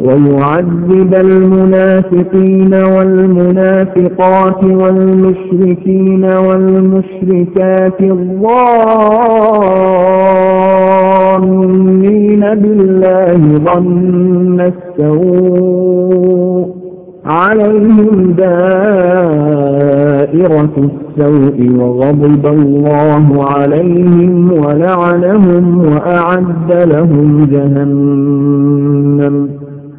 ويعذب المنافقين والمنافقات والمشركين والمشركات الظانين بالله ظن السوء عليهم دائرة السوء وغضب الله عليهم ولعنهم وأعد لهم جهنم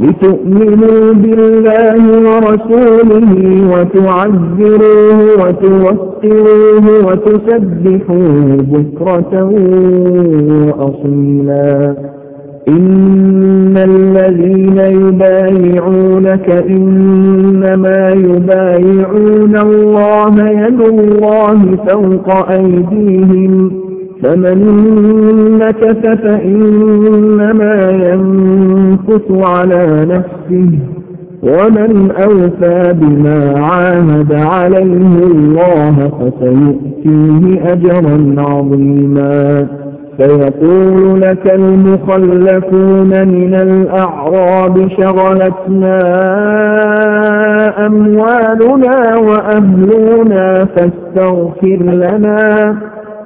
لتؤمنوا بالله ورسوله وتعذروه وتوكروه وتسبحوه بكرة وأصيلا. إن الذين يبايعونك إنما يبايعون الله يد الله فوق أيديهم فمن نكث فإنما ينكث على نفسه ومن أوفى بما عاهد عليه الله فسيؤتيه أجرا عظيما. فيقول لك المخلفون من الأعراب شغلتنا أموالنا وأهلنا فاستغفر لنا.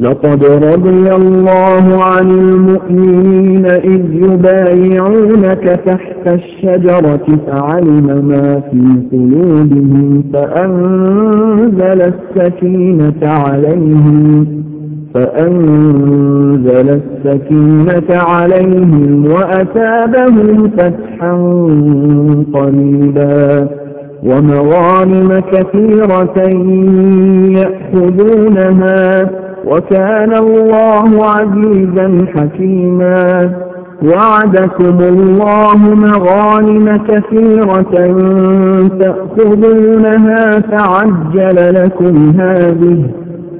لقد رضي الله عن المؤمنين إذ يبايعونك تحت الشجرة فعلم ما في قلوبهم فأنزل السكينة عليهم فأنزل السكينة عليهم وأتابهم فتحا قريبا ومغانم كثيرة يأخذونها وكان الله عزيزا حكيما. وعدكم الله مغانم كثيرة تأخذونها فعجل لكم هذه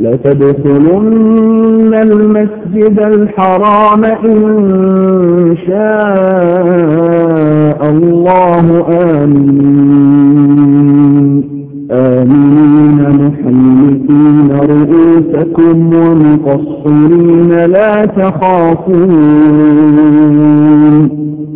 لتدخلن المسجد الحرام إن شاء الله. آمين. آمين. محلقين رؤوسكم ومقصرين لا تخافون.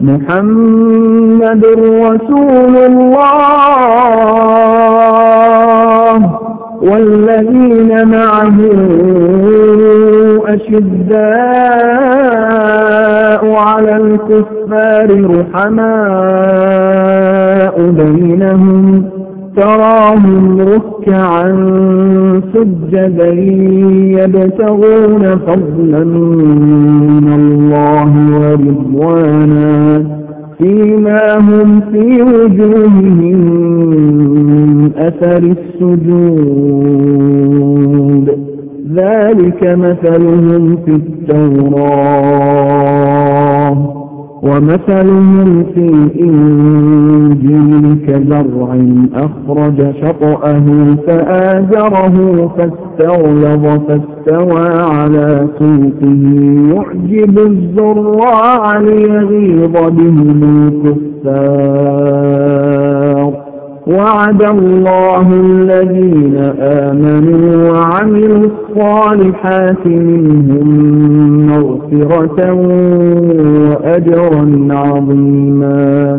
محمد رسول الله والذين معه أشداء على الكفار رحماء بينهم تراهم ركعا سجدا يبتغون فضلا من الله ورضوانا فيما هم في وجوههم من أثر السجود. ذلك مثلهم في التوراة. ومثلهم في الإنجيل كزرع أخرج شطأه فآزره فاستغلظ فاستوى على سوقه. يعجب الزراع ليغيظ بهم الكفار وعد الله الذين آمنوا وعملوا الصالحات منهم مغفرة وأجرا عظيما.